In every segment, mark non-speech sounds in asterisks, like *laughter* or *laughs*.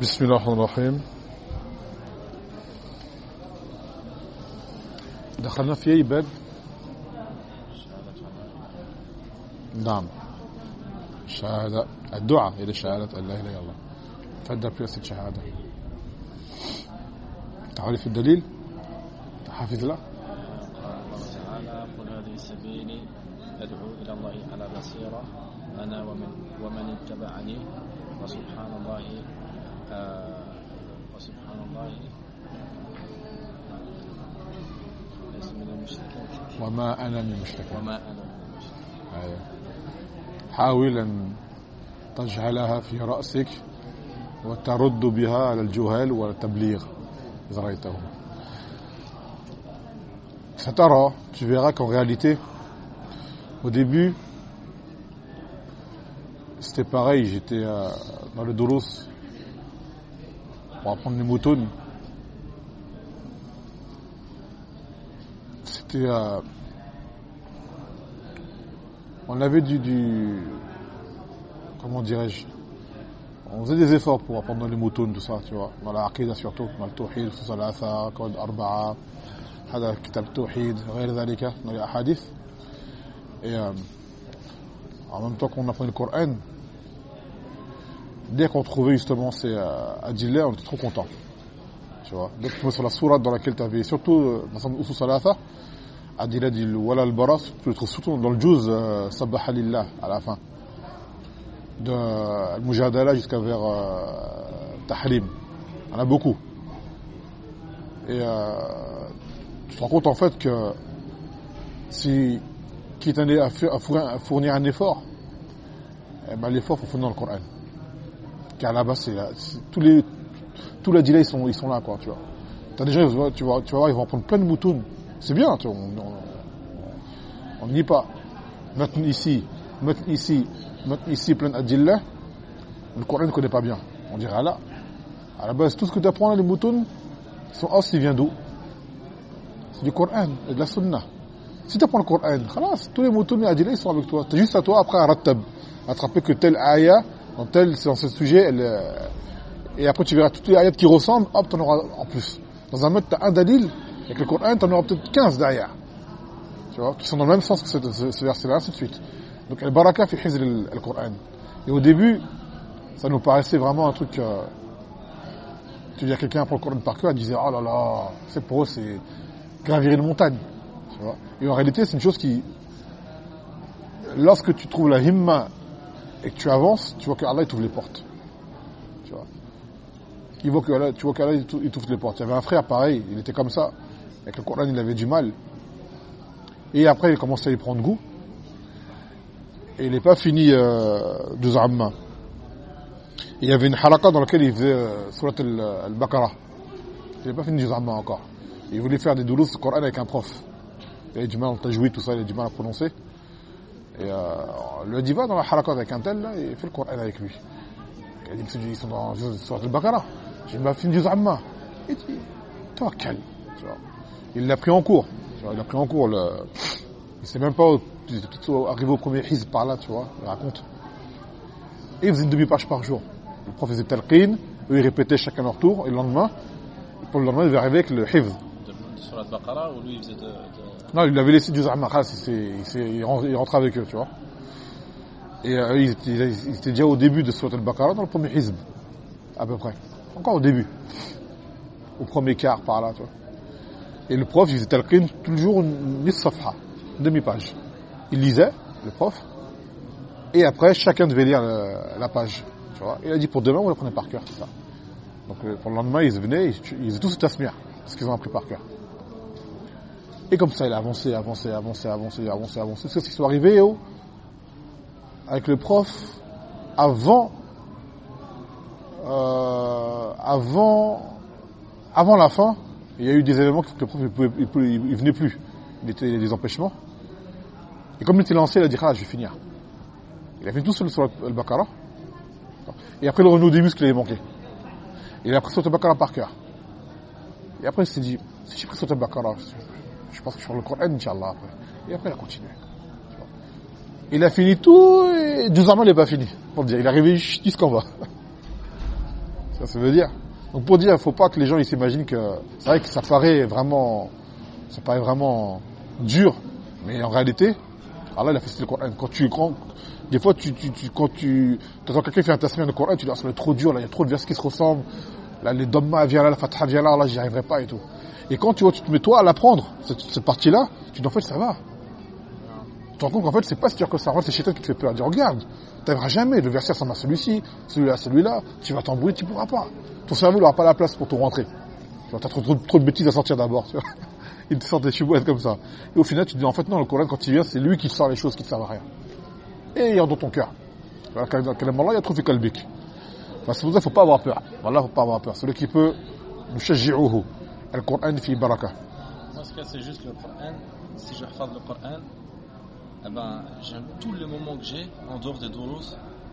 بسم الله الرحمن الرحيم. دخلنا في أي باب؟ نعم. شهادة. الدعاء إلى شهادة أن لا إله إلا الله. تفضل في الشهادة تعرف الدليل؟ حافظ له الله قل هذه سبيلي أدعو إلى الله على بصيرة. أنا ومن ومن اتبعني. وسبحان الله آه وسبحان الله ليس من المشركين وما أنا من المشركين وما أنا من أيوة. حاول أن تجعلها في رأسك وترد بها على الجهال والتبليغ إذا رأيته. سترى tu verras qu'en réalité au début c'était pareil j'étais euh, dans le Doulos pour apprendre les moutons. c'était euh, on avait du, du comment dirais-je on faisait des efforts pour apprendre les moutons tout ça tu vois dans la aqidah surtout dans le tawhid salasa code arba'a هذا كتاب التوحيد غير ذلك dans les hadiths et euh, en même temps qu'on apprenait le Coran dès qu'on trouvait justement ces euh, adillés on était trop content tu vois dès que tu tombais sur la sourate dans laquelle tu avais surtout euh, dans le Usul Salasa Adila dit Wala al-Baras, tu le trouves surtout dans le Juz euh, Sabbaha Lillah à la fin. De Al-Mujadala jusqu'à vers euh, Tahrim. Il y en a beaucoup. Et euh, tu te rends compte en fait que si qui t'en à, à fournir- à un effort, eh ben, l'effort faut fournir dans le Coran. Car là-bas, c'est tous les tous les adila, ils sont ils sont là quoi, tu vois. Gens, ils vont- tu vas, tu vas voir, ils vont prendre plein de moutons. C'est bien, tu on, n'y est pas. Maintenant ici, maintenant ici, maintenant ici, plein d'adillah, le Coran ne connaît pas bien. On dirait là, à la base, tout ce que tu apprends les moutons, son os, il vient d'où? C'est du Coran et de la Sunna. Si tu apprends le Coran, tous les moutons et adillah, sont avec toi. C'est juste à toi, après, à rattab, attraper que telle ayah, dans tel, dans ce sujet, euh, et après tu verras toutes les ayats qui ressemblent, hop, t'en auras en plus. Dans un mode, t'as un dalil, avec le Coran, t'en auras peut-être 15 derrière. Tu vois, qui sont dans le même sens que ce, verset-là, ainsi de suite. Donc, el baraka fi hizr al- al Coran. Et au début, ça nous paraissait vraiment un truc, euh, tu dis à quelqu'un pour le Coran par cœur, il disait, oh là là, c'est pour eux, c'est gravir une montagne. Tu vois. Et en réalité, c'est une chose qui, lorsque tu trouves la himma et que tu avances, tu vois que Allah il t'ouvre les portes. Tu vois. Il que tu vois qu'Allah il t'ouvre les portes. Il y avait un frère pareil, il était comme ça. Avec le Coran, il avait du mal. Et après, il commence à y prendre goût. Et il n'est pas fini euh, de. Il y avait une haraka dans laquelle il faisait euh, surat al- al-Baqarah. Il n'est pas fini de Amma encore. Il voulait faire des doulous du Coran avec un prof. Il avait du mal à jouer tout ça, il avait du mal à prononcer. Et euh, le dit va dans la haraka avec un tel, là, et il fait le Coran avec lui. Il a dit ils sont dans surat al-Baqarah. J'ai pas fini du Amma. Il dit, toi, calme. Il l'a pris en cours. Tu vois, il l'a pris en cours. Le... Il sait même pas, où- il était peut-être arrivé au premier hizb par là, tu vois, il raconte. Et il faisait une demi-page par jour. Le prof faisait talqin, eux ils répétaient chacun leur tour, et le lendemain, pour le lendemain, il devait arriver avec le hifz. Baqara où lui il faisait de, de- Non, il l'avait laissé du Zahma, khalas, il, rentrait avec eux, tu vois. Et euh, eux, ils, étaient, ils étaient déjà au début de Surat al-Baqarah, dans le premier hizb, à peu près. Encore au début. Au premier quart, par là, tu vois. Et le prof, il faisait talqin toujours une, safha, demi-page. Il lisait, le prof, et après, chacun devait lire la page, tu vois. Il a dit, pour demain, on le prenait par cœur, c'est ça. Donc, euh, pour le lendemain, ils venaient, ils, ils faisaient tous tasmir, parce qu'ils ont appris par cœur. Et comme ça, il a avancé, avancé, avancé, avancé, avancé, avancé. C'est ce qui sont arrivés, oh, avec le prof, avant, euh, avant, avant la fin, il y a eu des éléments que le prof, il, il, pouvait- il venait plus. Il était il des empêchements. Et comme il était lancé, il a dit, ah, je vais finir. Il a fait tout seul sur Al-Baqarah. Et après, le renou des muscles, il avait manqué. Il a pris sur Al-Baqarah par cœur. Et après, il s'est dit, si j'ai pris sur Al-Baqarah, je pense que je ferai le Coran, Inch'Allah, après. Et après, il a continué. Il a fini tout, et deux ans, il n'est pas fini. Pour dire, il est arrivé jusqu'en bas. *laughs* Ça, ça veut dire. Donc pour dire, il faut pas que les gens s'imaginent que c'est vrai que ça paraît vraiment, ça paraît vraiment dur, mais en réalité, Allah il a fait le Coran. Quand tu quand, des fois tu, tu, tu quand tu entends quelqu'un faire un tasmir de Coran, tu dis ah, être trop dur là, il y a trop de versets qui se ressemblent. Là les Dhamma vient là, la Fatha vient là, là j'y arriverai pas et tout. Et quand tu vois, tu te mets toi à l'apprendre cette, cette partie-là, tu dis en fait ça va. Tu te rends compte qu'en fait c'est pas si dur que ça. En fait c'est Shaitan qui te fait peur. Dis regarde, t'arriveras jamais. Le verset ressemble à celui-ci, celui-là, celui-là. Tu vas t'embrouiller, tu pourras pas. Ton cerveau n'aura pas la place pour te rentrer. Tu t'as trop, trop, trop de bêtises à sortir d'abord. *laughs* Il te sort des chibouettes comme ça. Et au final, tu te dis, en fait, non, le Coran, quand il vient, c'est lui qui sort les choses qui ne servent à rien. Et il a dans ton cœur. Dans Allah, il a trop de kalbik. C'est pour ça qu'il ne faut pas avoir peur. Voilà, il ne faut pas avoir peur. Celui qui peut, nous. Le Coran, fi baraka. Moi, ce cas, c'est juste le Coran. Si je le Coran, eh ben, j'aime tous les moments que j'ai, en dehors des douros,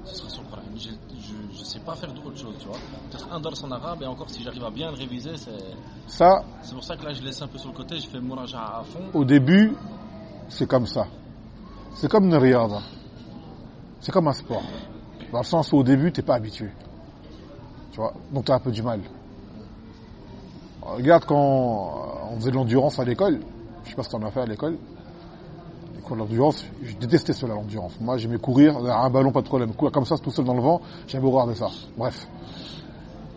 ce sera sur le Coran. Je ne sais pas faire d'autre chose, tu vois. Peut-être un dars en arabe, et encore si j'arrive à bien le réviser, c'est. Ça, C'est pour ça que là, je laisse un peu sur le côté, je fais le mouraja à fond. au début, c'est comme ça. C'est comme une riyada. C'est comme un sport. Dans le sens où au début, t'es pas habitué. Tu vois, donc t'as un peu du mal. Regarde quand on faisait de l'endurance à l'école, je sais pas ce qu'on a fait à l'école, d'endurance, je détestais cela, l'endurance. Moi, j'aimais courir, un ballon, pas de problème. Courir comme ça, tout seul dans le vent, j'aimais horreur de ça. Bref.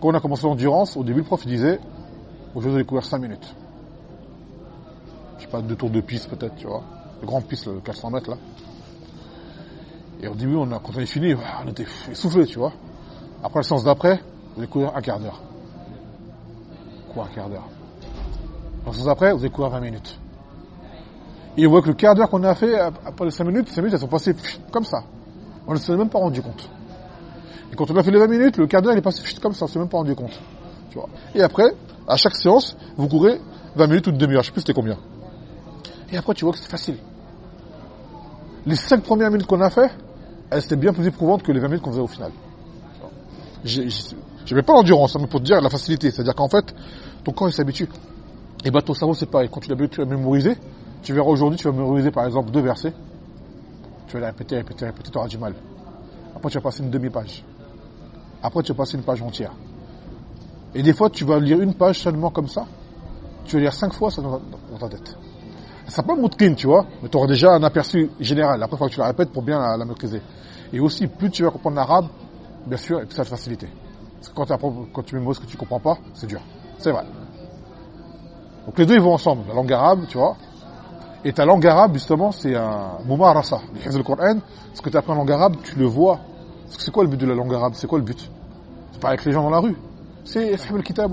Quand on a commencé l'endurance, au début, le prof il disait, aujourd'hui, vous allez courir 5 minutes. Je sais pas, deux tours de piste peut-être, tu vois. Le grand piste, le 400 mètres, là. Et au début, on a, quand on est fini, on était essoufflé, tu vois. Après le sens d'après, vous allez courir un quart d'heure. Quoi, un quart d'heure? Dans le sens d'après, vous allez courir 20 minutes. Et on voit que le quart d'heure qu'on a fait, après les 5 minutes, 5 minutes, elles sont passées comme ça. On ne s'en est même pas rendu compte. Et quand on a fait les 20 minutes, le quart d'heure, il est passé comme ça, on ne s'est même pas rendu compte. Tu vois. Et après, à chaque séance, vous courez 20 minutes ou une demi-heure, je sais plus c'était combien. Et après, tu vois que c'est facile. Les 5 premières minutes qu'on a fait, elles étaient bien plus éprouvantes que les 20 minutes qu'on faisait au final. Je mets pas l'endurance, hein, mais pour te dire la facilité. C'est-à-dire qu'en fait, ton corps il s'habitue. Et bah ton cerveau c'est pareil. Quand tu l'habitues à mémoriser, tu verras aujourd'hui, tu vas mémoriser par exemple deux versets. Tu vas les répéter, répéter, répéter, tu auras du mal. Après tu vas passer une demi-page. Après tu vas passer une page entière. Et des fois tu vas lire une page seulement comme ça. Tu vas lire cinq fois ça dans, ta tête. Ça pas moutkin, tu vois, mais tu auras déjà un aperçu général. Après, il faut que tu la répètes pour bien la, la maîtriser. Et aussi, plus tu vas comprendre l'arabe, bien sûr, et plus ça te faciliter. Parce que quand quand tu mémorises ce que tu comprends pas, c'est dur. C'est vrai. Donc les deux, ils vont ensemble. La langue arabe, tu vois. Et ta langue arabe, justement, c'est un mumarasa. Le Coran, ce que tu apprends en langue arabe, tu le vois. Parce que c'est quoi le but de la langue arabe? C'est quoi le but? C'est pas avec les gens dans la rue. C'est le kitab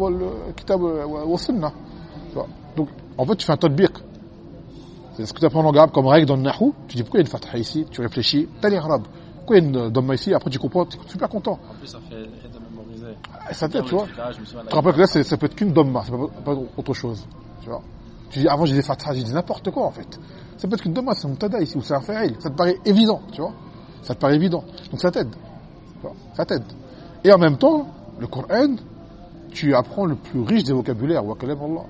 kitab. Donc, en fait, tu fais un tadbiq. C'est ce que tu apprends en langue arabe comme règle dans le Nahou. Tu dis pourquoi il y a une fatha ici? Tu réfléchis. T'as les arabes. Pourquoi il y a une dhamma ici? Après, tu comprends. Tu es super content. En plus, ça fait mémoriser. Et ça t'aide, tu vois. Tu te rappelles que là, ça peut être qu'une dhamma. C'est pas, pas autre chose. Tu vois? Avant, j'ai des fatha. J'ai dit n'importe quoi, en fait. Ça peut être qu'une dhamma. C'est un mutada ici. Ou c'est un fa'il. Ça te paraît évident, tu vois. Ça te paraît évident. Donc, ça t'aide. Ça t'aide. Et en même temps, le Coran, tu apprends le plus riche des vocabulaires. Allah.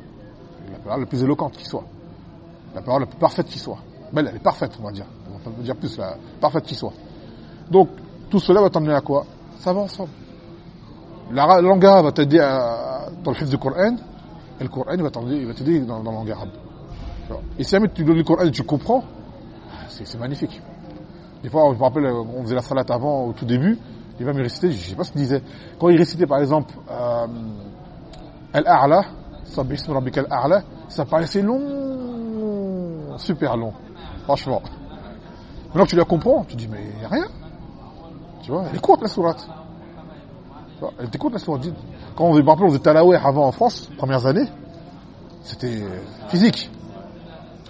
La parole la plus éloquente qui soit. La parole la plus parfaite qui soit. Belle, elle est parfaite, on va dire. On pas dire plus, la parfaite qui soit. Donc, tout cela va t'emmener à quoi? Ça va ensemble. La, langue va t'aider dans le hifz du Coran, et le Coran il va t'aider dans, dans la. Et si jamais tu lis le Coran et tu comprends, c'est c'est magnifique. Des fois, je me rappelle, euh, on faisait la salade avant, au tout début, il va me réciter, je sais pas ce qu'il disait. Quand il récitait, par exemple, euh, Al-A'la, ça paraissait long, super long, franchement. Maintenant que tu la comprends, tu dis, mais il n'y a rien. Tu vois, elle est courte la sourate. Elle était courte la sourate. Quand on faisait, par exemple, on faisait Talaweh avant en France, premières années, c'était physique.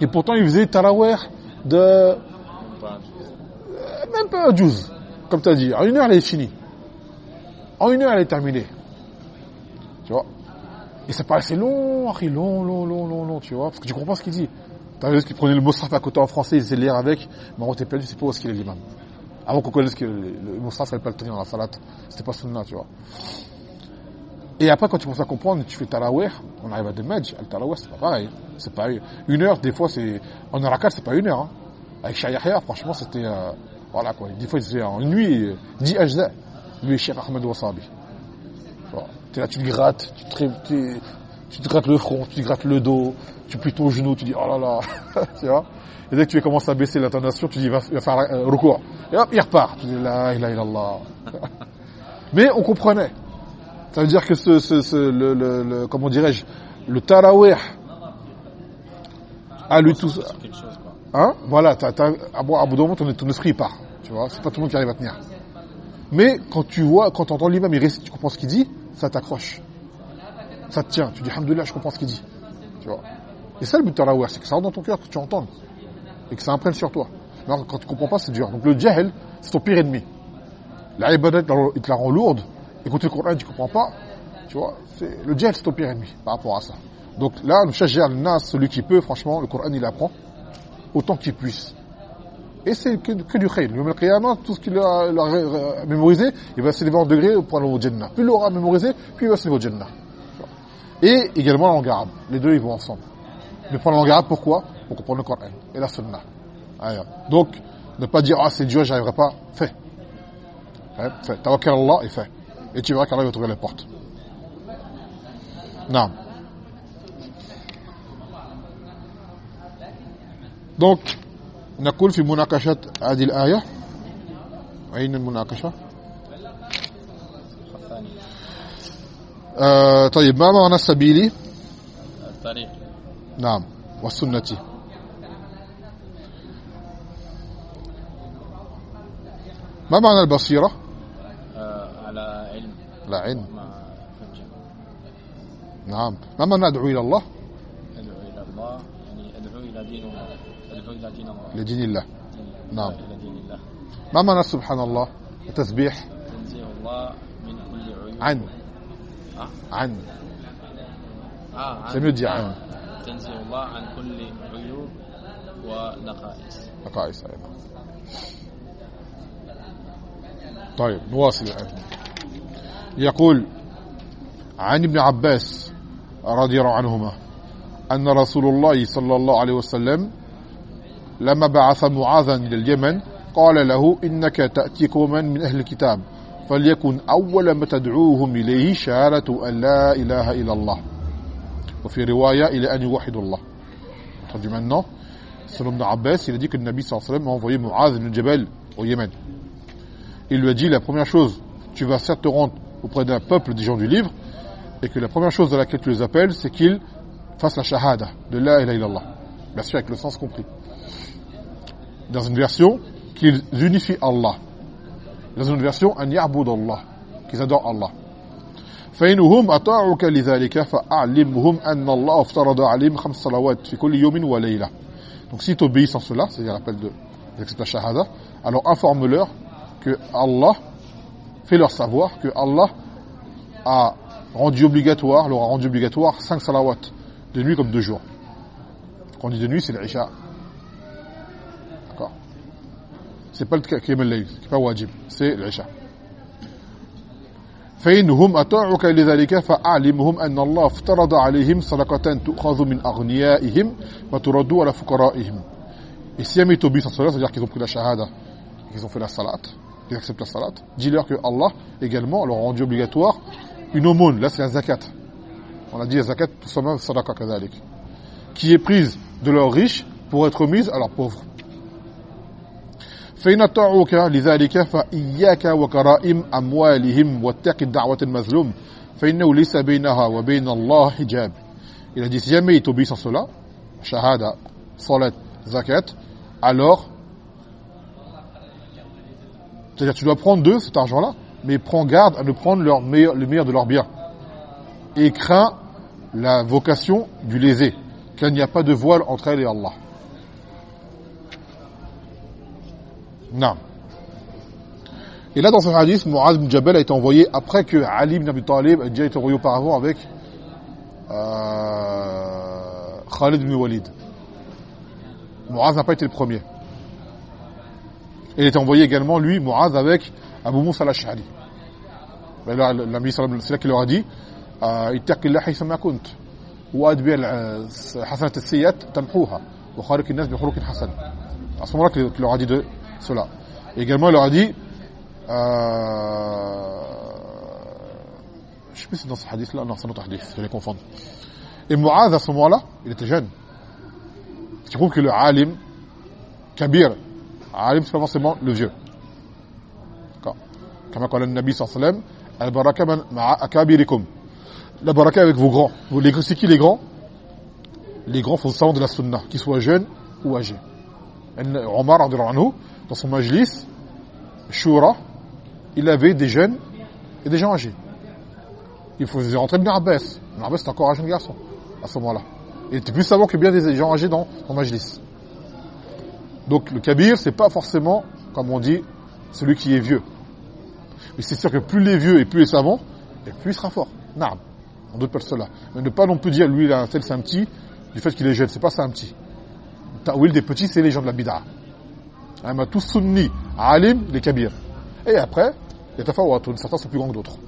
Et pourtant, ils faisaient Talaweh de Bah, même pas un juice, comme tu as dit. En une heure, elle est finie. En une heure, elle est terminée. Tu vois? Et ça paraissait long, long, long, long, long, long, tu vois? Parce que tu comprends ce qu'il dit. T'as vu ce qu'il prenait le Mosraf à côté en français, il faisait lire avec. Mais on t'es perdu, c'est pas où est-ce qu'il est l'imam. Avant qu'on connaisse que le, le Mosraf, fallait pas le tenir dans la salade. C'était pas sunna, tu vois. Et après, quand tu commences à comprendre, tu fais Taraweh, on arrive à des Medj. Al Taraweh, c'est pas pareil. C'est pas une heure, des fois, c'est, en Arakat, c'est pas une heure, hein. Avec Shayahya, franchement, c'était, euh, voilà, quoi. Des fois, faisait en nuit, euh, 10 ajda. Lui et Cheikh Ahmed Wasabi. Tu là, tu te grattes, tu te, grattes le front, tu te grattes le dos, tu plies ton genou, tu dis oh là là, *laughs* tu vois. Et dès que tu commences à baisser l'intonation, tu dis va, faire un recours. Et hop, il repart. Tu dis la ilaha illallah. *laughs* Mais on comprenait. Ça veut dire que ce, ce, le, le, le, comment dirais-je, le tarawih à lui tout ça. Hein? Voilà, t'as, à bout d'un moment, ton, ton esprit part. Tu vois, c'est pas tout le monde qui arrive à tenir. Mais quand tu vois, quand tu entends l'imam, il récite, tu comprends ce qu'il dit, ça t'accroche. Ça te tient. Tu dis, Alhamdoulilah, je comprends ce qu'il dit. Tu vois. Et ça, le but de tarawih, c'est que ça rentre dans ton cœur, que tu entendes. Et que ça imprègne sur toi. Alors, quand tu comprends pas, c'est dur. Donc le jahl, c'est ton pire ennemi. La il te la rend lourde. Écouter le Coran, tu comprends pas. Tu vois, le jahl, c'est ton pire ennemi par rapport à ça. Donc là, le shajjar, le nas, celui qui peut, franchement, le Coran, il apprend autant qu'il puisse. Et c'est que, que du khayr. Le Qiyamah, tout ce qu'il a, a mémorisé, il va s'élever en degré pour aller au Jannah. Plus il l'aura mémorisé, plus il va s'élever au Jannah. Et également la langue arabe. Les deux, ils vont ensemble. Mais prendre la langue arabe, pourquoi? Pour comprendre le Coran et la Sunnah. Donc, ne pas dire, ah, c'est dur, j'arriverai pas. Fais. Fais. Tawakkal Allah et fais. Et tu verras qu'Allah va t'ouvrir les portes. Non. Donc, نقول في مناقشة هذه الآية أين المناقشة؟ آه طيب ما معنى السبيل؟ الطريق نعم والسنة ما معنى البصيرة؟ آه، لا علم نعم. ما معنى أدعو إلى الله؟ أدعو إلى الله يعني أدعو إلى دين الله أدعو إلى دين الله. لدين الله. نعم. دين الله. ما معنى سبحان الله؟ التسبيح. تنزيه الله من كل عيوب. عن آه؟ عن آه عن dire عن تنزيه الله عن كل عيوب ونقائص. نقائص أيضا. طيب نواصل الآن. يقول عن ابن عباس رضي الله عنهما أن رسول الله صلى الله عليه وسلم لما بعث معاذا إلى اليمن قال له إنك تأتي قوما من أهل الكتاب فليكن أول ما تدعوهم إليه شهادة أن لا إله إلا الله. وفي رواية إلى أن يوحدوا الله. Traduit maintenant? Selon Ibn Abbas, il a sallallahu alayhi wa sallam a envoyé Muaz ibn Jabal au Yémen. Il lui a dit la première chose, tu vas certes te rendre auprès d'un peuple des gens du livre, et que la première chose à laquelle tu les appelles, c'est qu'ils fassent la shahada de la ilaha illallah. Bien sûr, avec le sens compris. Dans une version, qu'ils unifient Allah. Dans une version, an ya'bud Allah, qu'ils adorent Allah. فإنهم أطاعوك لذلك فأعلمهم أن الله افترض عليهم خمس صلوات في كل يوم وليلة donc si tu obéis en cela, c'est-à-dire l'appel de d'accepter la shahada, alors informe-leur que Allah fait leur savoir que Allah a rendu obligatoire, leur a rendu obligatoire 5 salawat de nuit comme de jour. Quand on dit de nuit, c'est l'Isha. D'accord C'est pas le Qiyam al-Layl, c'est pas wajib, c'est l'Isha. فإنهم أطاعوك لذلك فأعلمهم أن الله افترض عليهم صدقة تؤخذ من أغنيائهم وترد على فقرائهم. Et si jamais ils t'obéissent en cela, c'est-à-dire qu'ils ont pris la shahada, qu'ils ont fait la salat, qu'ils acceptent la salat, dis-leur que Allah également leur a rendu obligatoire une aumône, là c'est la zakat. On a dit la zakat, tout simplement sadaqa kadhalik, qui est prise de leurs riches pour être mise à leurs pauvres. فإن أطاعوك لذلك فإياك وكرائم أموالهم واتق الدعوة المظلوم فإنه ليس بينها وبين الله حجاب Il a dit si jamais ils t'obéissent en cela, shahada, salat, zakat, alors, c'est-à-dire tu dois prendre d'eux cet argent-là, mais prends garde à ne prendre le meilleur de leurs biens. Et crains la vocation du lésé, qu'il n'y a pas de voile entre elle et Allah. Non. Et là, dans ce hadith, Muaz ibn Jabal a été envoyé après que Ali ibn Abi Talib a déjà été envoyé auparavant avec euh, Khalid ibn Walid. Muaz n'a pas été le premier. Il est envoyé également, lui, Mu'adh, avec Abu Moussa al-Ash'ari. Ben là, l'ami sallam, c'est là qu'il leur a dit euh, « Ittaqillah haythama kunt » ou « Adbi' al-hasanat euh, al-siyat tamhuha » ou « Kharik al-nas bi khurukin hasan » À ce moment-là qu'il leur a dit de cela. Et également, il leur a dit euh, je sais plus si c'est dans ce hadith là non c'est un autre hadith je les confonds et Muaz à ce moment là il était jeune ce qui prouve que le alim kabir alim, c'est pas forcément le vieux. D'accord. Comme a dit le Nabi sallallahu alayhi wa sallam. La baraka avec vos grands. C'est qui les grands? Les grands font le de la sunna, qu'ils soient jeunes ou âgés. Omar, dans son majlis, Shura, il avait des jeunes et des gens âgés. Il faisait rentrer Ibn Abbas. Abbas, c'était encore un jeune garçon, à ce moment-là. Il était plus savoir que bien des gens âgés dans son majlis. Donc le kabir, c'est pas forcément, comme on dit, celui qui est vieux. Mais c'est sûr que plus les vieux et plus les savants, et plus il sera fort. Naam. En d'autres pas là. Mais ne pas non plus dire, lui, il a un tel, c'est petit, du fait qu'il est jeune. C'est pas ça un petit. Des petits, c'est les gens de la bid'a. Hein, tous sunni, alim, les kabir. Et après, il y a tafawatun. Certains sont plus grands que d'autres.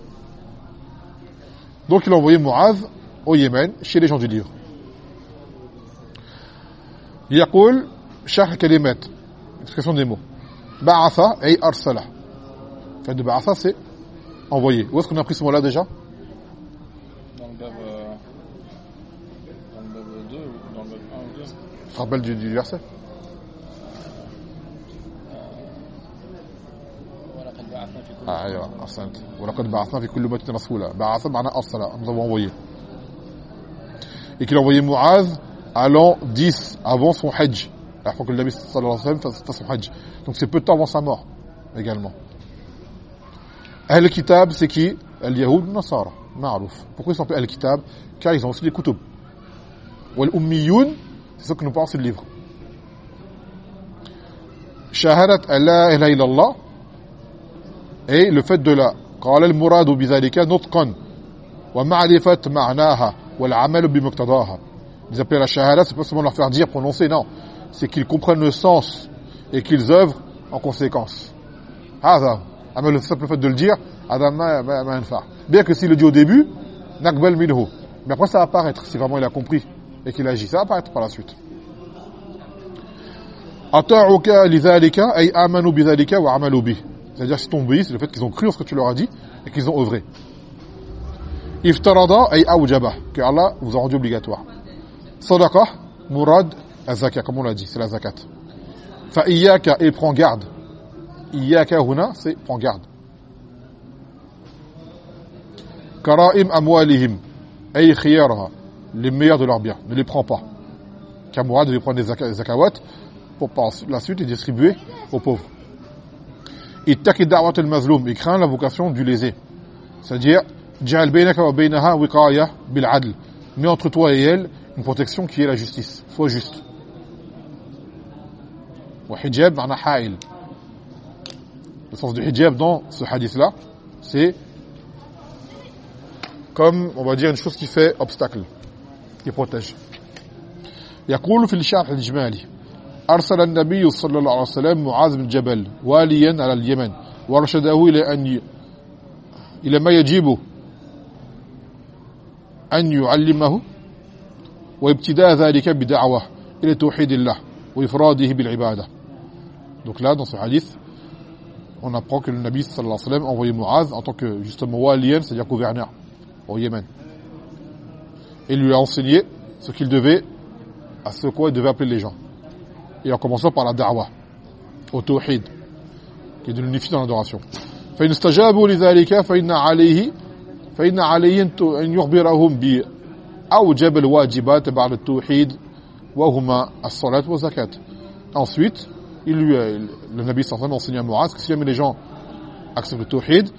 Donc il a envoyé Muaz au Yémen, chez les gens du livre. Il شرح كلمات expression des mots بعث أي أرسل fait de بعث c'est envoyer où est-ce qu'on a pris ce mot-là déjà dans le verbe euh, dans le verbe 2 ou dans le verbe 1 ou 2 tu te rappelles du, du verset Ah, ايوه احسنت ولقد بعثنا في كل امه رسولا بعث معناه ارسل nous avons envoyé et qu'il a envoyé Muaz allant 10 avant son hajj la fois que le Nabi sallallahu alayhi wa sallam fait son hajj donc c'est peu de temps avant sa mort également Al-Kitab c'est qui Al-Yahoud Nasara Ma'rouf pourquoi ils s'appellent Al-Kitab car ils ont aussi des kutub Wal-Ummiyoun c'est ce que nous parlons c'est le livre Shahadat Allah ilaha illallah et le fait de la قال المراد بذلك نطقا ومعرفة معناها والعمل بمقتضاها ils appellent la shahada c'est pas seulement leur faire dire prononcer non c'est qu'ils comprennent le sens et qu'ils œuvrent en conséquence. Adam, le simple fait de le dire, Bien que s'il le dit au début, Nakbel Minho. Mais après ça va apparaître, si vraiment il a compris et qu'il agit, ça va apparaître par la suite. C'est-à-dire si ton c'est le fait qu'ils ont cru en ce que tu leur as dit et qu'ils ont œuvré. Iftarada ay awjaba, que Allah vous a rendu obligatoire. Sadaqa, murad, azaka, comme on l'a dit, c'est la zakat. Fa iyaka, et prends garde. Iyaka huna, c'est prends garde. Karaim amwalihim, ay khiyaraha, les meilleurs de leurs biens, ne les prends pas. Kamurad devait prendre des zakawat pour la suite les distribuer aux pauvres. ittaqi da'wat al-mazlum, il craint la vocation du lésé. C'est-à-dire, ja'al baynaka wa baynaha wiqaya bil adl. Mets entre toi et elle une protection qui est la justice. Sois juste. Hijab ma'na ha'il. Le sens du hijab dans ce hadith-là, c'est comme, on va dire, une chose qui fait obstacle, qui protège. يقول في الشرح الإجمالي أرسل النبي صلى الله عليه وسلم معاذ بن جبل واليا على اليمن ورشده إلى أن ي... إلى ما يجب أن يعلمه وابتداء ذلك بدعوة إلى توحيد الله وإفراده بالعبادة donc là dans ce hadith on apprend que le Nabi sallallahu alayhi wa sallam a envoyé Muaz en tant que justement waliyan c'est-à-dire gouverneur au Yémen et lui a enseigné ce qu'il devait à ce quoi il devait appeler les gens et en commençant par la da'wa au tawhid qui est de l'unifier dans l'adoration فإن استجابوا لذلك فإن عليه فإن عليه أن يخبرهم بأوجب الواجبات بعد التوحيد وهما الصلاة والزكاة ensuite il lui le Nabi sallallahu enseigne à Muaz que si jamais les gens acceptent le tawhid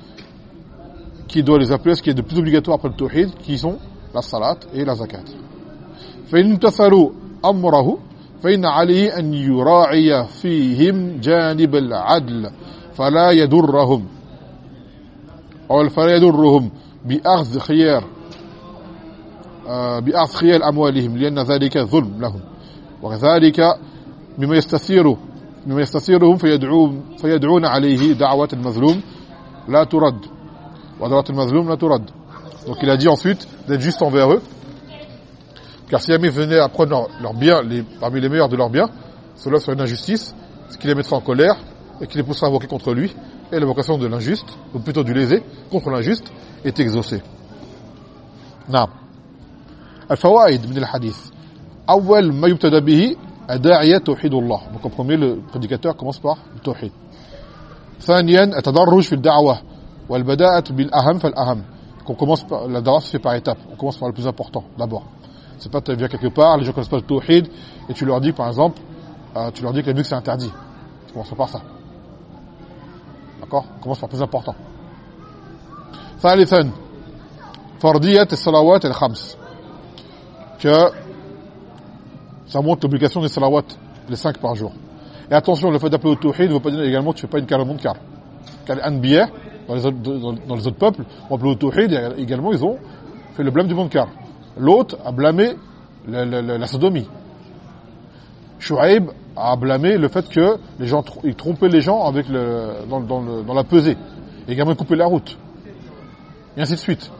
qui doit les appeler ce qui est de plus obligatoire après le tawhid qui sont la salat et la zakat فإن امتثلوا أمره فإن عليه أن يراعي فيهم جانب العدل فلا يدرهم أو فلا يدرهم بأخذ خيار بأخذ خيار أموالهم لأن ذلك ظلم لهم وكذلك مما يستثير مما يستثيرهم فيدعون فيدعون عليه دعوة المظلوم لا ترد ودعوة المظلوم لا ترد donc il a dit ensuite d'être juste envers eux Car si jamais venaient à prendre leurs biens, les, parmi les meilleurs de leurs biens, cela serait une injustice, ce qui les mettrait en colère et qui les poussera à invoquer contre lui. Et l'invocation de l'injuste, ou plutôt du lésé, contre l'injuste, est exaucée. نعم الفوائد من الحديث أول ما يبتدى به الداعية توحيد الله donc en premier le prédicateur commence par le tawhid ثانيا التدرج في الدعوة والبداءة بالأهم فالأهم qu'on commence par la da'wah se fait par étapes on commence par le plus important d'abord c'est pas tu viens quelque part les gens connaissent pas le tawhid et tu leur dis par exemple euh, tu leur dis que la musique c'est interdit tu commences par ça d'accord on commence par le plus important ثالثا فرضية الصلوات الخمس que ça montre l'obligation des salawat, les 5 par jour. Et attention, le fait d'appeler au tawhid ne veut pas dire également que tu fais pas une carrière. Car anbiya, dans les autres, dans, dans les autres peuples, ont appelé au tawhid également ils ont fait le blâme du munkar. L'autre a blâmé la, sodomie. Shu'aib a blâmé le fait que les gens ils trompaient les gens avec le, dans, dans, dans la pesée. Et également coupaient la route. Et ainsi de suite.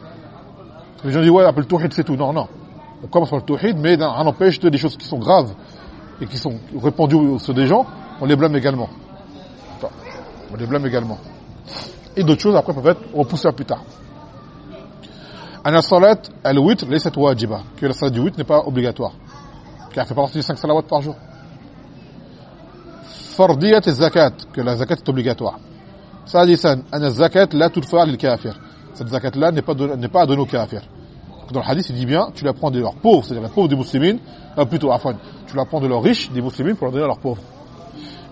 Les gens disent ouais, appelle le tawhid c'est tout. Non, non on commence par le tawhid, mais on empêche des choses qui sont graves et qui sont répandues sur des gens, on les blâme également. On les blâme également. Et d'autres choses après peuvent être repoussées plus tard. Ana salat al-witr laysat wajiba, que la salat du witr n'est pas obligatoire. Car elle fait partie des 5 salawats par jour. Fardiyat zakat, que la zakat est obligatoire. Sadisan, ana zakat la tudfa lil kafir. Cette zakat là n'est pas, n'est pas à donner aux kafirs dans le hadith, il dit bien, tu la prends de leurs pauvres, c'est-à-dire les pauvres des musulmans, euh, plutôt, afin, tu la prends de leurs riches, des musulmans, pour leur donner à leurs pauvres.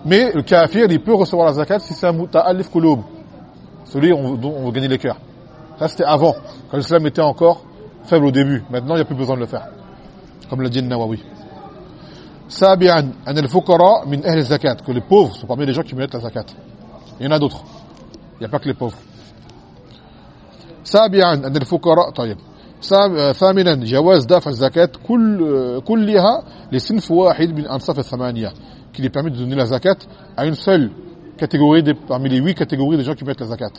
Mais le kafir, il peut recevoir la zakat si c'est un muta'alif kulub, celui dont on veut gagner les cœurs. Ça, c'était avant, quand l'islam était encore faible au début. Maintenant, il n'y a plus besoin de le faire. Comme l'a dit le Nawawi. Sabi'an, an al-fuqara min ahl zakat, que les pauvres sont parmi les gens qui méritent la zakat. Il y en a d'autres. Il n'y a pas que les pauvres. Sabi'an, an al-fuqara, tayyib. ثامنا جواز دفع الزكاة كل كلها لصنف واحد من أنصاف الثمانية qui lui permet de donner la zakat à une seule catégorie de, parmi les huit catégories des gens qui mettent la zakat.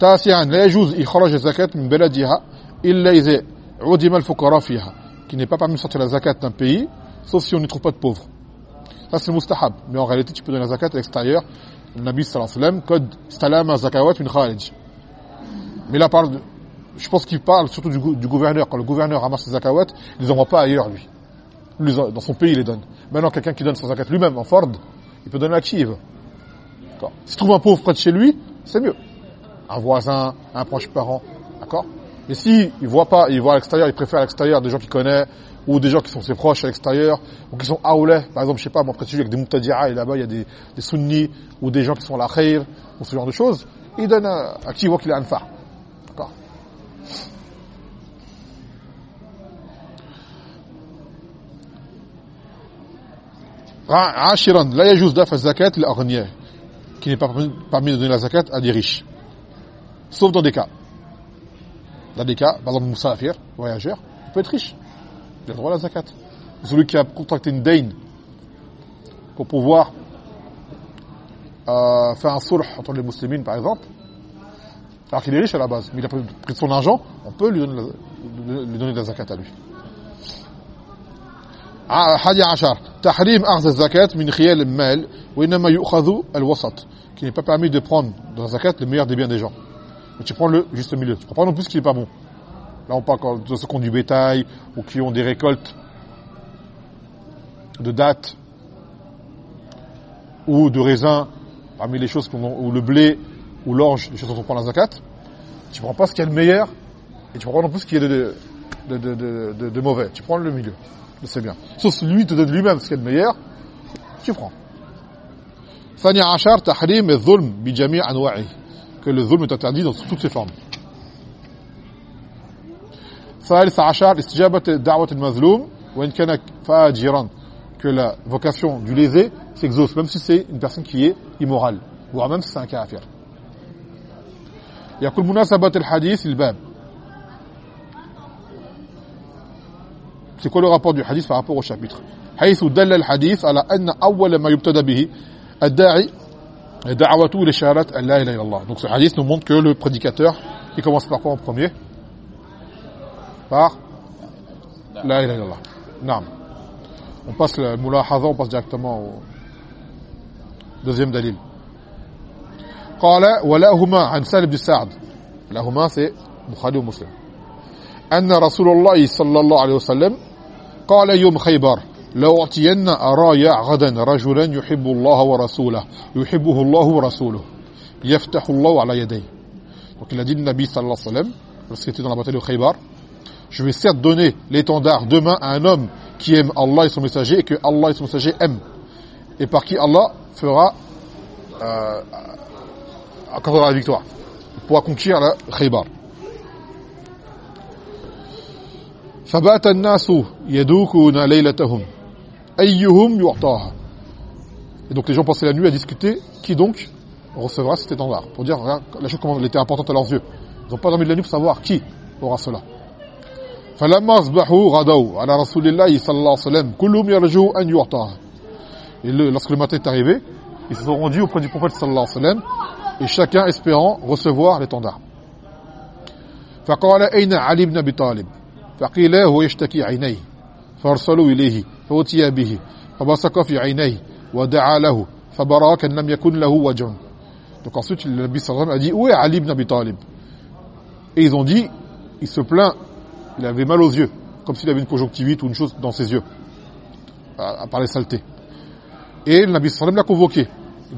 تاسعا لا يجوز إخراج الزكاة من بلدها إلا إذا عدم الفقراء فيها qui n'est pas permis de sortir la zakat d'un pays sauf si on n'y trouve pas de pauvres. Ça c'est mustahab, mais en réalité tu peux donner la zakat à l'extérieur. Le Nabi sallallahu alayhi wa sallam code stalama zakawat min kharij. Mais là, parle de, je pense qu'il parle surtout du, gouverneur. Quand le gouverneur ramasse ses zakawat, il les envoie pas ailleurs, lui. Dans son pays, il les donne. Maintenant, quelqu'un qui donne son zakat lui-même, en Ford, il peut donner à qui. S'il trouve un pauvre près de chez lui, c'est mieux. Un voisin, un proche parent, d'accord Mais si il voit pas, il voit à l'extérieur, il préfère à l'extérieur des gens qu'il connaît, ou des gens qui sont ses proches à l'extérieur, ou qui sont aoulais, par exemple, je sais pas, chez lui, avec des moutadira, et là-bas, il y a des, des sunnis, ou des gens qui sont à la khair, ou ce genre de choses, il donne à, à qui il voit. عاشرا لا يجوز دفع الزكاة للأغنياء qui n'est pas permis de donner la zakat à des riches sauf dans des cas dans des cas par exemple musafir voyageur il peut être riche il a le droit à la zakat celui qui a contracté une dane pour pouvoir euh, faire un sulh entre les musulmans par exemple alors qu'il est riche à la base mais il a pris de son argent on peut lui donner la, lui donner la zakat à lui حادي عشر تحريم أخذ الزكاة من خيال المال وإنما يؤخذ الوسط qui n'est pas permis de prendre dans la zakat le meilleur des biens des gens mais tu prends le juste milieu tu prends pas non plus ce qui n'est pas bon là on parle de ceux qui ont du bétail ou qui ont des récoltes de dattes ou de raisins parmi les choses qu'on ou le blé ou l'orge les choses dont on prend la zakat tu prends pas ce qui est le meilleur et tu prends pas non plus ce qui est de, de, de, de, de, de mauvais tu prends le milieu c'est bien. Sauf si lui te donne lui-même ce qui est le meilleur, tu prends. ثاني عشر تحريم الظلم بجميع أنواعه que le zulm est interdit dans toutes ses formes. ثالث عشر استجابة دعوة المظلوم وإن كان فاجرا que la vocation du lésé s'exauce même si c'est une personne qui est immorale voire même si c'est un kafir يقول مناسبة الحديث الباب C'est quoi le rapport du hadith par rapport au chapitre حيث دل الحديث على أن أول ما يبتدى به الداعي دعوته لشهادة أن لا إله إلا الله. Donc ce hadith nous montre que le prédicateur, il commence par quoi en premier Par La ilaha illallah. Naam. On passe le mulahaza, on passe directement au deuxième dalil. قال ولاهما عن سالم بن سعد. لهما سي بخاري ومسلم. أن رسول الله صلى الله عليه وسلم قال يوم خيبر لو اتينا ارايا غدا رجلا يحب الله ورسوله يحبه الله ورسوله يفتح الله على يديه. وكلا دين النبي صلى الله عليه وسلم lorsqu'il était dans la je vais certes donner l'étendard demain à un homme qui aime Allah et son messager et que Allah et son messager aiment et par qui Allah fera euh, accordera la victoire pour conquérir la Khaybar فبات الناس يدوكون ليلتهم أيهم يعطاها Et donc les gens passaient la nuit à discuter qui donc recevra cet étendard. Pour dire la chose comment elle était importante à leurs yeux. Ils n'ont pas dormi de la nuit pour savoir qui aura cela. فلما أصبحوا غدوا على رسول الله صلى الله عليه وسلم كلهم يرجوا أن يعطاها. Et le, lorsque le matin est arrivé, ils se sont rendus auprès du prophète sallallahu alayhi wa sallam et chacun espérant recevoir l'étendard. فقال أين علي بن أبي طالب فقيل هو يشتكي عينيه فارسلوا إليه فأتي به فبصق في عينيه ودعا له فبرا كان لم يكن له وجه donc ensuite le Nabi sallallahu alayhi wa sallam a dit où est Ali ibn Abi Talib et ils ont dit il se plaint il avait mal aux yeux comme s'il avait une conjonctivite ou une chose dans ses yeux à, à part les saletés et le Nabi sallallahu alayhi wa sallam l'a convoqué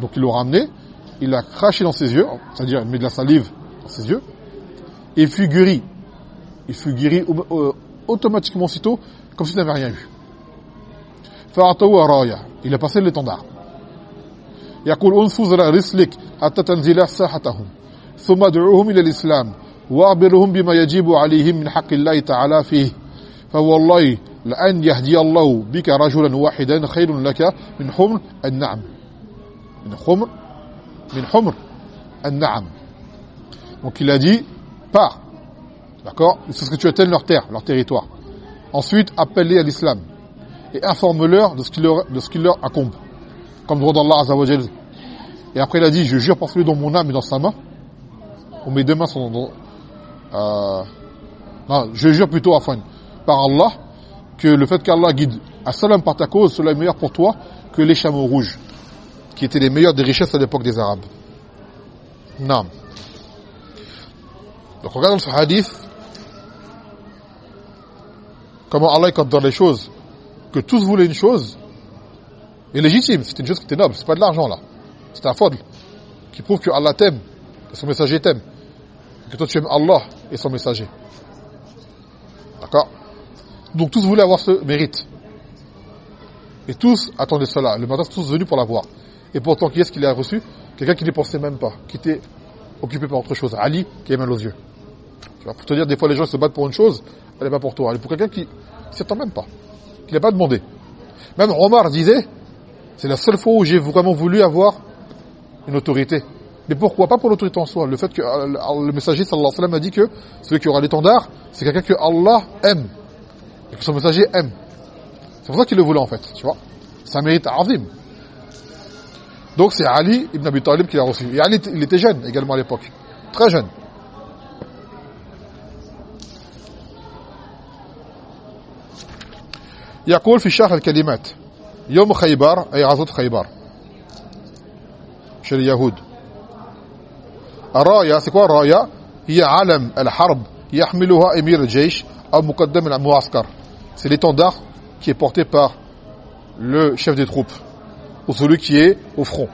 donc il l'a ramené il l'a craché dans ses yeux c'est-à-dire il met de la salive dans ses yeux et il fut guéri il fut guéri automatiquement aussitôt, comme s'il n'avait rien eu. Il a passé l'étendard. يقول انفذ رسلك حتى تنزل ساحتهم ثم ادعوهم الى الاسلام واخبرهم بما يجب عليهم من حق الله تعالى فيه فوالله لان يهدي الله بك رجلا واحدا خير لك من حمر النعم من حمر min humr donc il a dit pars. D'accord c'est ce que tu atteignes leur terre leur territoire. Ensuite appelle-les à l'islam et informe-leur de ce qui leur de ce leur incombe. Comme droit d'Allah azza et après il a dit je jure par celui dont mon âme est dans sa main ou mes deux mains sont dans euh, non, je jure plutôt afin par Allah que le fait qu'Allah guide à par ta cause cela est meilleur pour toi que les chameaux rouges qui étaient les meilleurs des richesses à l'époque des Arabes. Non. Donc regarde dans ce hadith, comment Allah dans les choses, que tous voulaient une chose, est légitime, c'est une chose qui était noble, c'est pas de l'argent là, c'est un fadl, qui prouve que Allah t'aime, que son messager t'aime, que toi tu aimes Allah et son messager. D'accord? Donc tous voulaient avoir ce mérite. Et tous attendaient cela. Le matin, tous venus pour l'avoir. Et pourtant, qui est-ce qu'il a reçu? Quelqu'un qui n'y pensait même pas, qui était occupé par autre chose. Ali, qui est mal aux yeux. Tu vois, pour te dire, des fois, les gens se battent pour une chose, elle n'est pas pour toi. Elle est pour quelqu'un qui ne s'attend même pas, qui n'a pas demandé. Même Omar disait, c'est la seule fois où j'ai vraiment voulu avoir une autorité. Mais pourquoi? Pas pour l'autorité en soi. Le fait que euh, le messager, sallallahu alayhi wa sallam, a dit que celui qui aura l'étendard, c'est quelqu'un que Allah aime. Et que son messager aime. C'est pour ça qu'il le voulait en fait, tu vois. C'est un mérite azim. Donc c'est Ali ibn Abi Talib qui l'a reçu. Et Ali, il était jeune également à l'époque. Très jeune. يقول في شرح الكلمات يوم خيبر أي غزوة خيبر chez les Yahoud الراية c'est quoi الراية هي علم الحرب يحملها أمير الجيش أو مقدم المعسكر c'est l'étendard qui est porté par le chef des troupes ou celui qui est au front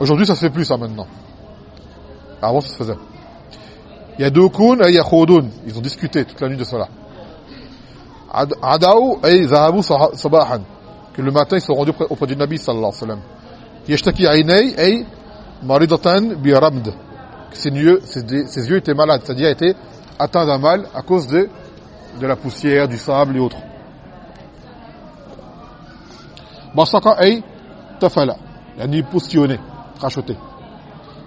aujourd'hui ça se fait plus ça maintenant avant ça se faisait Yadoukun et Yahoudun ils ont discuté toute la nuit de cela Adaou et Zahabou Sabahan. Que le matin, ils sont rendus auprès du Nabi sallallahu alayhi wa sallam. Yashtaki Aynay et Maridatan bi Ramd. Ses yeux, ses, yeux étaient malades, c'est-à-dire étaient atteints d'un mal à cause de, de la poussière, du sable et autres. Basaka ay Tafala. Yani postillonné, crachoté.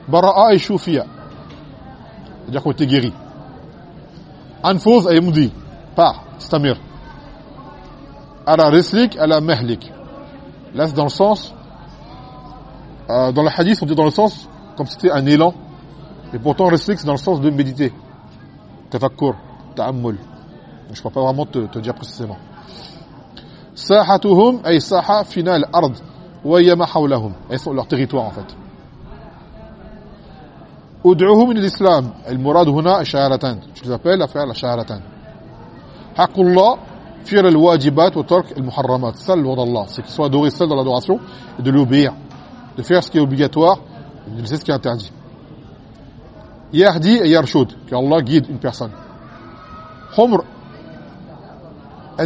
Bara'a et Shoufiya. C'est-à-dire qu'on était guéri. Anfouz et Moudi. Par, Stamir ala rislik, ala mahlik. Là, c'est dans le sens, euh, dans le hadith, on dit dans le sens, comme c'était un élan. Et pourtant, rislik, c'est dans le sens de méditer. Tafakkur, ta'ammul. Je ne peux pas vraiment te, te dire précisément. ساحتهم أي ساحة فينا الأرض وهي ما حولهم أي سو leur territoire en أدعوهم إلى الإسلام. المراد هنا شهرتان شو تسابل افعل شهرتان حق الله فير الواجبات وترك المحرمات. صل وضع الله c'est qu'il soit adoré seul dans l'adoration et de l'obéir. De faire ce qui est obligatoire de laisser ce qui est interdit. يهدي يرشد كالله guide une personne. خمر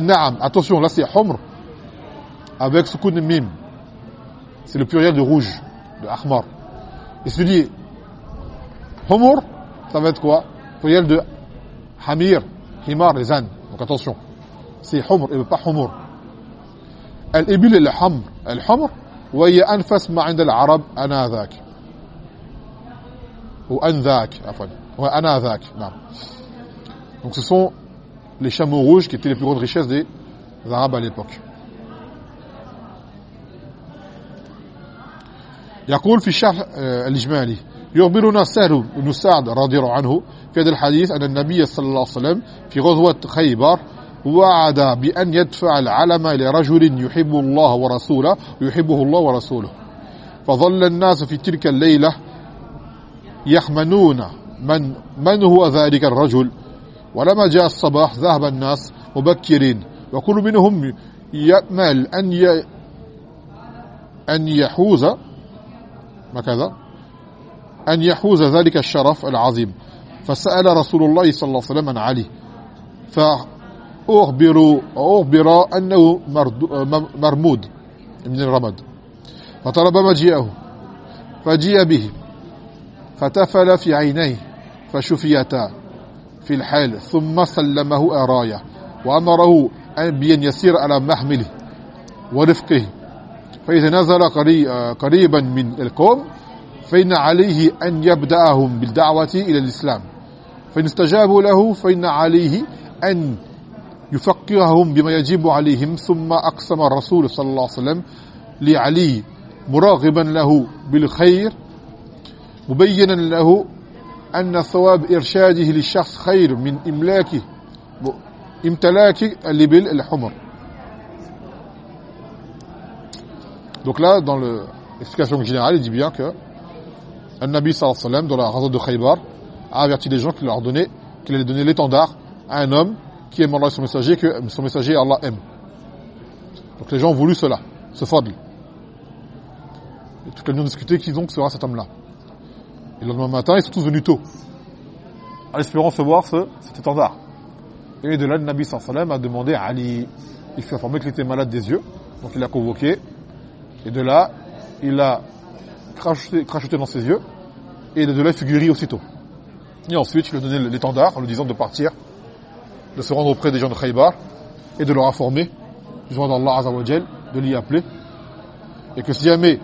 Naam attention là c'est Humr avec sukun mim c'est le pluriel de rouge de Ahmar et se dit Humur, ça va être quoi Pluriel de Hamir, Himar, les ânes. Donc attention. C'est Humur et pas Humur. الإبل الحمر الحمر وهي أنفس ما عند العرب أنا ذاك وأن ذاك عفوا وأنا ذاك نعم donc ce sont les chameaux rouges qui étaient les plus grandes richesses des Arabes à l'époque. يقول في الشرح الإجمالي يخبرنا سهل بن سعد رضي الله عنه في هذا الحديث أن النبي صلى الله عليه وسلم في غزوة خيبر وعد بأن يدفع العلم لرجل يحب الله ورسوله ويحبه الله ورسوله. فظل الناس في تلك الليلة يخمنون من, من هو ذلك الرجل؟ ولما جاء الصباح ذهب الناس مبكرين وكل منهم يأمل أن أن يحوز ما كذا؟ أن يحوز ذلك الشرف العظيم. فسأل رسول الله صلى الله عليه وسلم عن علي فأخبر أخبر أنه مرمود من الرمد فطلب مجيئه فجيء به فتفل في عينيه فشفيتا. في الحال ثم سلمه أرايا وأمره بأن يسير على محمله ورفقه. فإذا نزل قريبا من القوم فإن عليه أن يبدأهم بالدعوة إلى الإسلام. فإن استجابوا له فإن عليه أن يفقههم بما يجب عليهم. ثم أقسم الرسول صلى الله عليه وسلم لعلي مراغبا له بالخير مبينا له أن ثواب إرشاده للشخص خير من إملاكه امتلاك الإبل الحمر Donc là, dans l'explication générale, il dit bien que un Nabi sallallahu alayhi wa sallam, dans la raison de Khaybar, a averti les gens qu'il leur donnait, qu'il allait donner l'étendard à un homme qui aime Allah et son messager, que son messager Allah aime. Donc les gens ont voulu cela, ce fadl. Et toute la nuit ont discuté qui donc sera cet homme-là. Et le lendemain matin, ils sont tous venus tôt, en espérant recevoir ce, cet étendard. Et de là, le Nabi sallam a demandé à Ali, il fut informé qu'il était malade des yeux, donc il l'a convoqué, et de là, il a crachoté, crachoté dans ses yeux, et de là, il fut aussitôt. Et ensuite, il lui a donné l'étendard en lui disant de partir, de se rendre auprès des gens de Khaybar, et de leur informer jour d'Allah Azzawajal, de l'y appeler, et que si jamais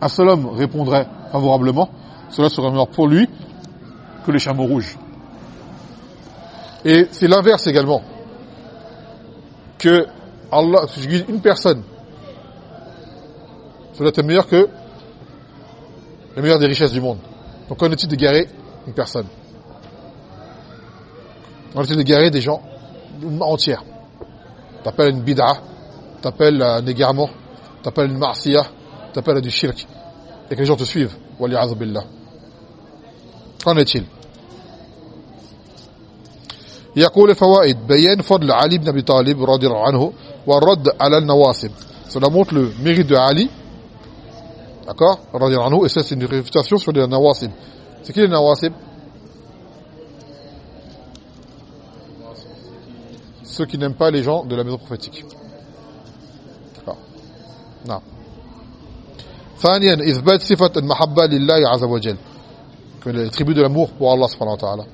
un seul homme répondrait favorablement, cela serait meilleur pour lui que les chameaux rouges. Et c'est l'inverse également. Que Allah, une personne, cela est meilleur que le meilleur des richesses du monde. Donc on est-il d'égarer une personne? On est-il d'égarer des gens entières T'appelles une bid'a, t'appelles un égarement, t'appelles une marsiya, t'appelles à du shirk, et que les gens te suivent. Wali'adhu billah. Qu'en est-il يقول الفوائد بيان فضل علي بن ابي طالب رضي الله عنه والرد على النواصب cela montre le mérite de Ali d'accord رضي الله عنه et ça c'est une réfutation sur les nawasib c'est qui les nawasib ceux qui n'aiment pas les gens de la maison prophétique d'accord non ثانيا إثبات صفة المحبة لله عز وجل. كالتريبيو دو لامور pour الله سبحانه وتعالى.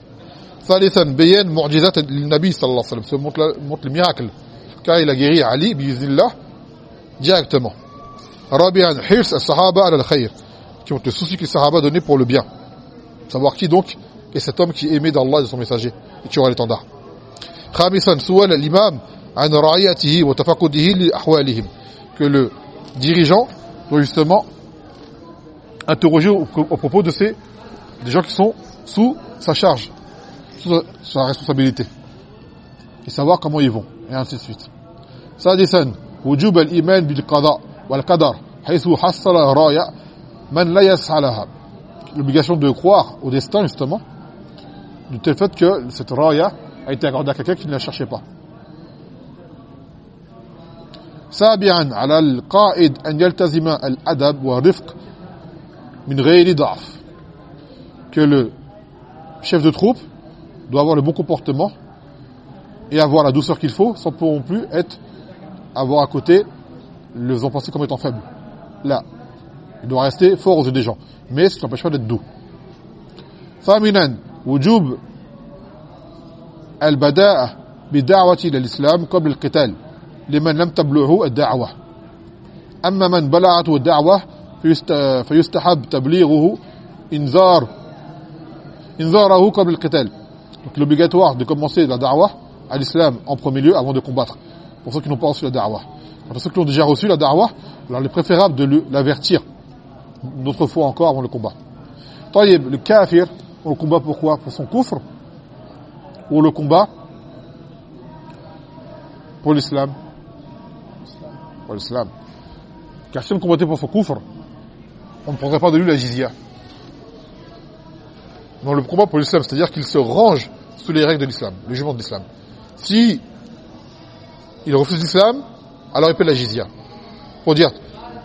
ثالثا بيان معجزات النبي صلى الله عليه وسلم. موت مطل مياكل كاي لا غيري علي بإذن الله. directement. رابعا حرص الصحابة على الخير. كيما تسوسي كي الصحابه دوني pour le bien. Savoir qui donc est cet homme qui aimait d'Allah et de son messager et qui aura l'étendard. خامسا سؤال الإمام عن رعايته وتفقده لأحوالهم. Que le dirigeant doit justement interroger au, au propos de ces des gens qui sont sous sa charge sous sa responsabilité et savoir comment ils vont et ainsi de suite سادسا وجوب الإيمان بالقضاء والقدر حيث حصل راية من لا يسعى لها l'obligation de croire au destin, justement, du tel fait que cette raya a été accordée à quelqu'un qui ne la cherchait pas. سابعا على القائد أن يلتزم الأدب والرفق من غير ضعف que le chef de troupe doit avoir le bon comportement et avoir la douceur qu'il faut sans pour non plus être avoir à côté le faisant penser comme étant faible. Là, il doit rester fort aux yeux des gens, mais ça n'empêche pas d'être doux. ثامنا وجوب البداءة بالدعوة إلى الإسلام قبل القتال لمن لم تبلغه الدعوة أما من بلغته الدعوة فيست- فيستحب تبليغه إنذار إنذاره قبل القتال Donc l'obligatoire de commencer la da'wah à l'islam en premier lieu avant de combattre. Pour ceux qui n'ont pas reçu la da'wah. Pour ceux qui ont déjà reçu la da'wah, alors il est préférable de le- l'avertir une autre fois encore avant le combat. طيب, le kafir, on le combat pourquoi Pour son kufr Ou on le combat pour l'islam Pour l'islam. Car si on combattait pour son kufr, on ne prendrait pas de lui la jizya. Non, le combat pour l'islam, c'est-à-dire qu'il se range sous les règles de l'islam, les jugements de l'islam. Si il refuse l'islam, alors il paie la jizya. Pour dire,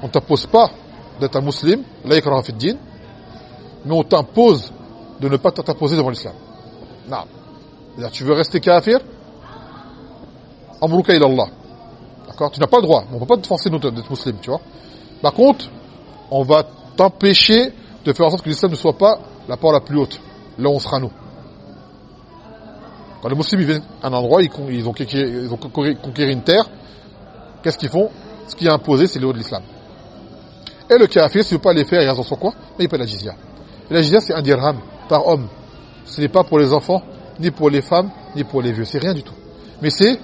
on t'impose pas d'être un musulman, ikraha fi din, mais on t'impose de ne pas t'imposer devant l'islam. Non. C'est-à-dire, tu veux rester kafir, amruka ilallah. D'accord? Tu n'as pas le droit. On ne peut pas te forcer d'être musulman, tu vois. Par contre, on va t'empêcher de faire en sorte que l'islam ne soit pas la part la plus haute. Là, on sera nous. Quand les musulmans viennent à un endroit, ils, ils ont ils une terre, qu'est-ce qu'ils font? Ce qui est imposé, c'est le haut de l'islam. Et le kafir, s'il ne veut pas les faire, il reste son coin, mais il paie la jizya. Et la jizya, c'est un dirham par homme. Ce n'est pas pour les enfants, ni pour les femmes, ni pour les vieux. C'est rien du tout. Mais c'est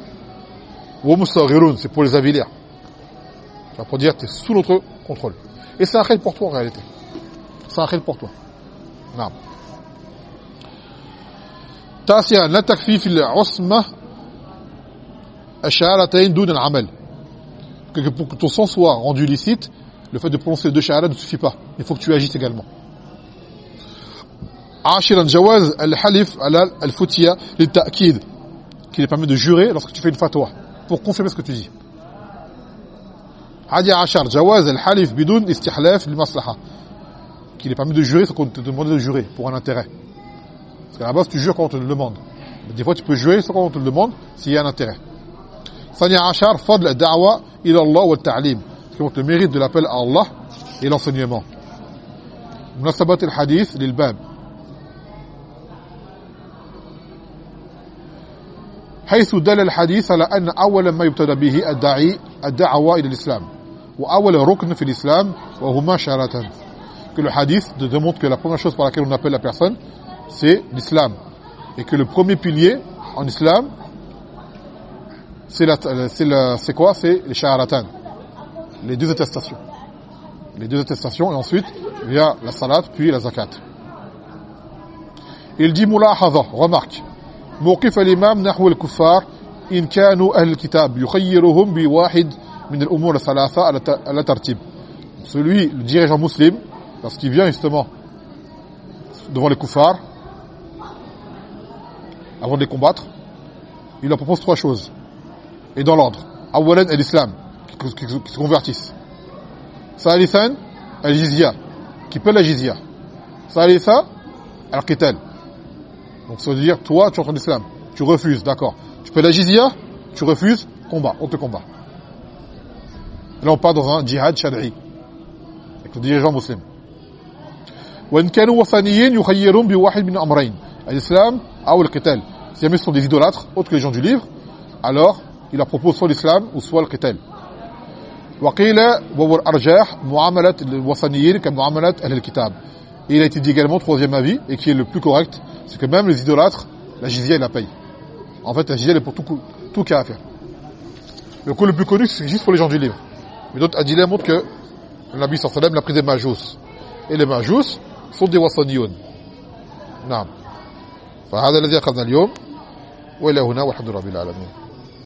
c'est pour les avilaires. Pour dire, tu es sous notre contrôle. Et c'est un khel pour toi en réalité. C'est un khel pour toi. Non. تاسعا لا تكفي في العصمة الشهادتين دون العمل que pour que ton sang soit rendu licite le fait de prononcer les deux shahada ne suffit pas il faut que tu agisses également عاشرا جواز الحلف على الفتية للتأكيد qu'il est permis de jurer lorsque tu fais une fatwa pour confirmer ce que tu dis حادي عشر جواز الحلف بدون استحلاف للمصلحة qu'il est permis de jurer sans qu'on te demande de jurer pour un intérêt parce qu'à la base tu jures quand on te le demande mais des fois tu peux jurer sans qu'on te le demande s'il y a un intérêt ثاني عشر فضل الدعوة إلى الله والتعليم qui montre le mérite de l'appel à Allah et l'enseignement مناسبة الحديث للباب حيث دل الحديث على أن أول ما يبتدى به الداعي الدعوة إلى الإسلام وأول ركن في الإسلام وهما شهادتان que le hadith démontre que la première chose par laquelle on appelle la personne c'est l'islam et que le premier pilier en islam c'est la c'est la c'est quoi c'est les shahadatan les deux attestations les deux attestations et ensuite vient la salat puis la zakat il dit ملاحظة remarque موقف الإمام نحو الكفار إن كانوا أهل الكتاب يخيرهم بواحد min al-umur thalatha ala tartib celui le dirigeant musulman qu'il vient justement devant les koufars avant de les combattre il leur propose trois choses. Et dans l'ordre. Awalan al-islam qui se convertissent. Thalithan al-jizya qui paie la jizya. Thalitha al-qital. Donc ça veut dire toi tu entres en islam tu refuses d'accord. Tu paies la jizya tu refuses combat on te combat. Là, on part dans un djihad shad'i, avec le dirigeant musulman. وإن كانوا وثنيين يخيرون بواحد من أمرين الإسلام أو القتال si jamais ce sont des idolâtres autres que les gens du livre alors il leur propose soit l'islam ou soit le qital وقيل وهو الأرجاح معاملة الوثنيين كمعاملة أهل الكتاب Et il a été dit également, troisième avis, et qui est le plus correct, c'est que même les idolâtres, la jizya, ils la payent. En fait, la jizya, elle est pour tout, coup- tout cas à faire. Le coup le plus connu, c'est juste pour les gens du livre. Mais d'autres adilés montrent que le Nabi sallam l'a pris des majous. Et les majous sont des wassaniyoun. نعم فهذا الذي أخذنا اليوم وإلى هنا والحمد لله رب العالمين